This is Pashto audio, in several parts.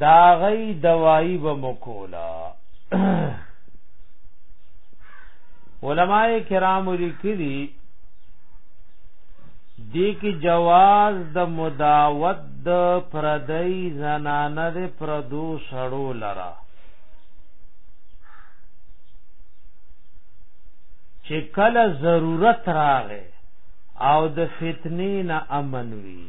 دا غي دوايي به مکولا علماء کرام لیکلي دی کی جواز د مداوت د پردی زنانه د پردو سړو لرا چې کله ضرورت راغې او د فتنې نه امن وي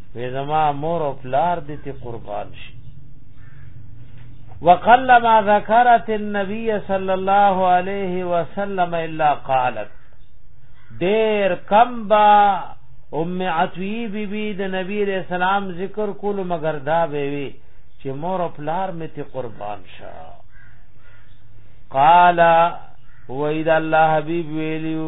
وې زما مور او پلار دې ته قربان شي وقلما ذکرت النبي صلى الله عليه وسلم الا قالت ډېر کم با ام عتوی بی بی د نبی علیہ السلام ذکر کول مگر دا به وی چې مور او پلار مې ته قربان شه قال وید الله حبیب ویلیو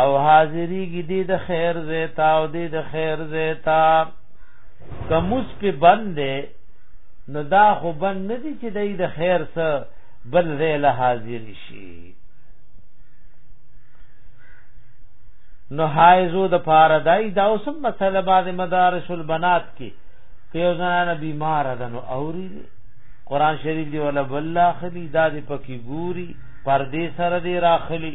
او حاضریږي دې د خیر زیتا او دې د خیر زیتا کموس په بندې نو دا خو بند نه دي چې دې د خیر سره بل زې له حاضر شي نو حایزو د پاره دای دا اوسم مسله بعد مدارس البنات کې په یو ځان بیمار ده نو اوري قران شریف دی ولا بل اخلي دا دې پکې ګوري پردې سره دې راخلي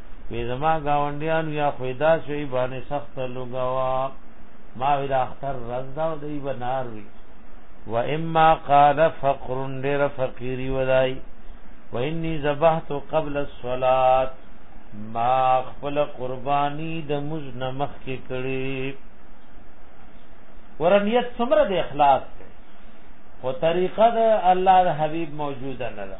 وی زما گاونډیان یا خویدا شوی باندې سخت لګوا ما وی د اختر رز دا او دی بنار وی و اما قال فقر ډیر فقیری ودای و انی ذبحت قبل الصلاه ما خپل قربانی د مز نمخ کې کړی ورنیت څومره د اخلاص او طریقه د الله د حبیب موجوده نه ده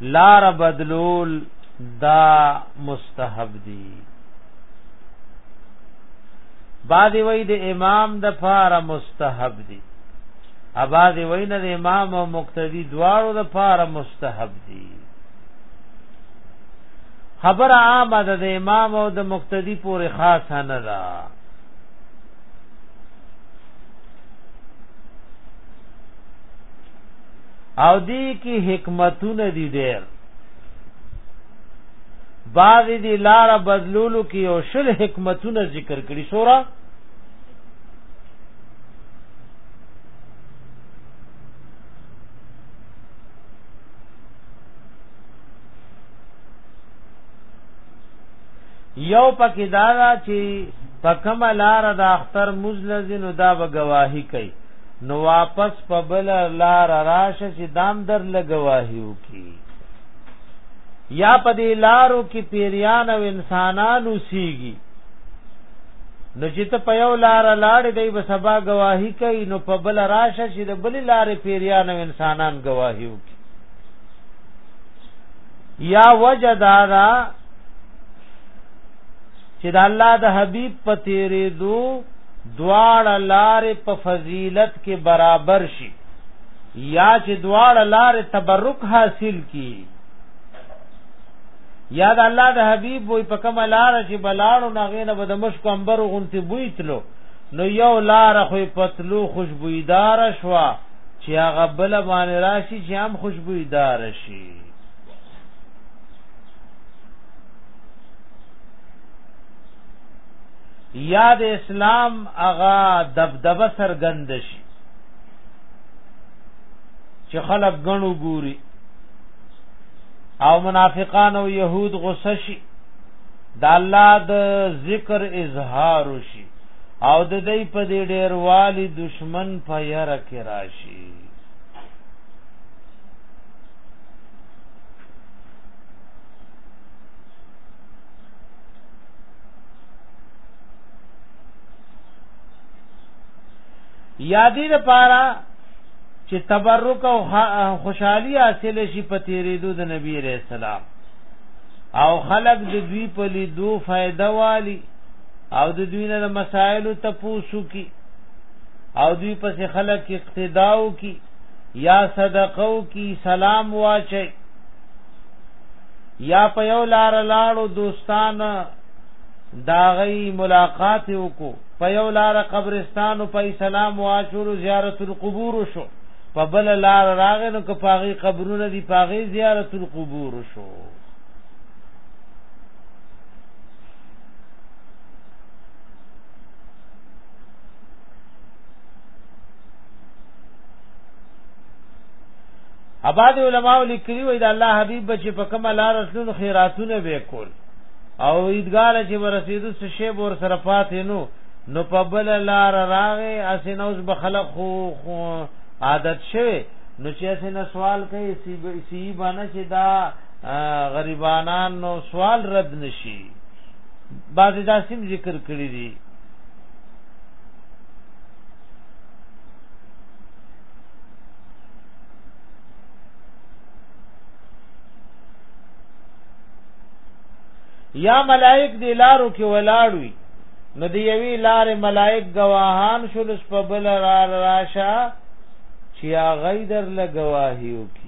لار بدلول دا مستحب دی بعد وی د امام د فار مستحب دی اباد وی نه د امام او مقتدی دواړو د فار مستحب دی خبر عامه ده د امام او د مقتدی پورې خاصه نه ده او دی کی حکمتونه دی ډیر بعض دی لار بدلولو کی او شل حکمتونه ذکر کړي سورہ یو پکې دا چې پکمه لار د اختر مزلزن دا به گواہی کوي نو واپس په بل لار راشه چې دام در لګواهیو کی یا په دې لارو کې پیریان او انسانان اوسېږي نو چې ته په یو لار لاړې دی به سبا گواهی کوي نو په بل راشه چې د بل لارې پیریان او انسانان گواهی وکړي یا وجدارا چې د الله د حبيب په تیرې دو دواړه لارې په فضیلت کې برابر شي یا چې دواړه لارې تبرک حاصل کی یا د الله د حبيب وې په کومه لار چې بلاړو ناغې نه بد مشک انبر غونتی بویتلو نو یو لار خو پتلو خوشبویدار شوا چې هغه بل باندې راشي چې هم خوشبویدار شي یا د اسلام اغا دبدبه سرګند شي چې خلک غنو ګوري او منافقان او يهود غصه شي د الله د ذکر اظهار شي او د دې په دې ډېر والی دشمن په ير کې راشي یادی د پاره چې تبرک او خوشحالي حاصل شي په تیریدو د نبی رسول الله او خلق د دوی په لیدو فائدہ والی او د دوی نه مسائل تپوسو کی او دوی پس خلق اقتداو کی یا صدقو کی سلام واچي یا په یو لار لاړو دوستان دا غي ملاقات وکړو په یو لار قبرستان په اسلام او عاشور زیارت القبور شو په بل لار راغې نو که پاغي قبرونه دي پاغي زیارت القبور شو اباد علماء لیکلی وای دا الله حبیب بچ په کوم لار رسول خیراتونه به کول او ایدګار چې ورسېدو څه شی ور سره پاتې نو نو په بل لار راغې اسنه اوس بخلق خو, خو عادت شوه نو چې اسنه سوال کوي سی سی باندې چې دا غریبانان نو سوال رد نشي بعض دا سیم ذکر کړی دي یا ملائک دی لارو کې ولاړوي نو دی یوی لار ملائک گواهان شول په بل را راشه چې هغه در له گواهیو کې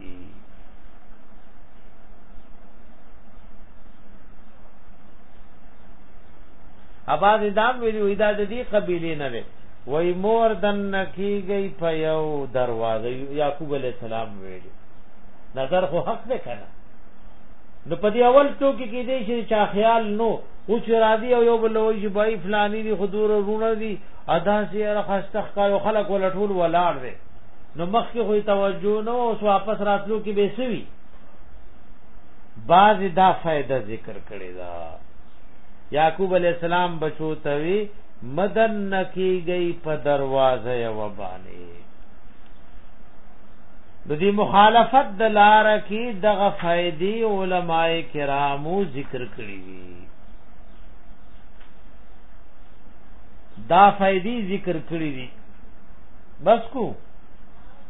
اباز دام ویلی وی دا د دې قبیله نه دی وای مور دن کیږي په یو دروازه یعقوب علی السلام ویلی نظر خو حق ده کنه نو په دې اول ټوکی کې دې شي چا خیال نو او چې راضي او یو بل وایي چې بای فلانی دی حضور رونه دی ادا سي را خسته ښکار خلک ول ټول ولاړ دی نو مخکې خو توجه نو اوس واپس راتلو کې به سوي باز دا فائدہ ذکر کړی دا یعقوب علی السلام بچو توی مدن نکی گئی په دروازه یو باندې د دې مخالفت د لار کې دغه فائدې علماء کرامو ذکر کړی دي دا فائدې ذکر کړی دي بس کو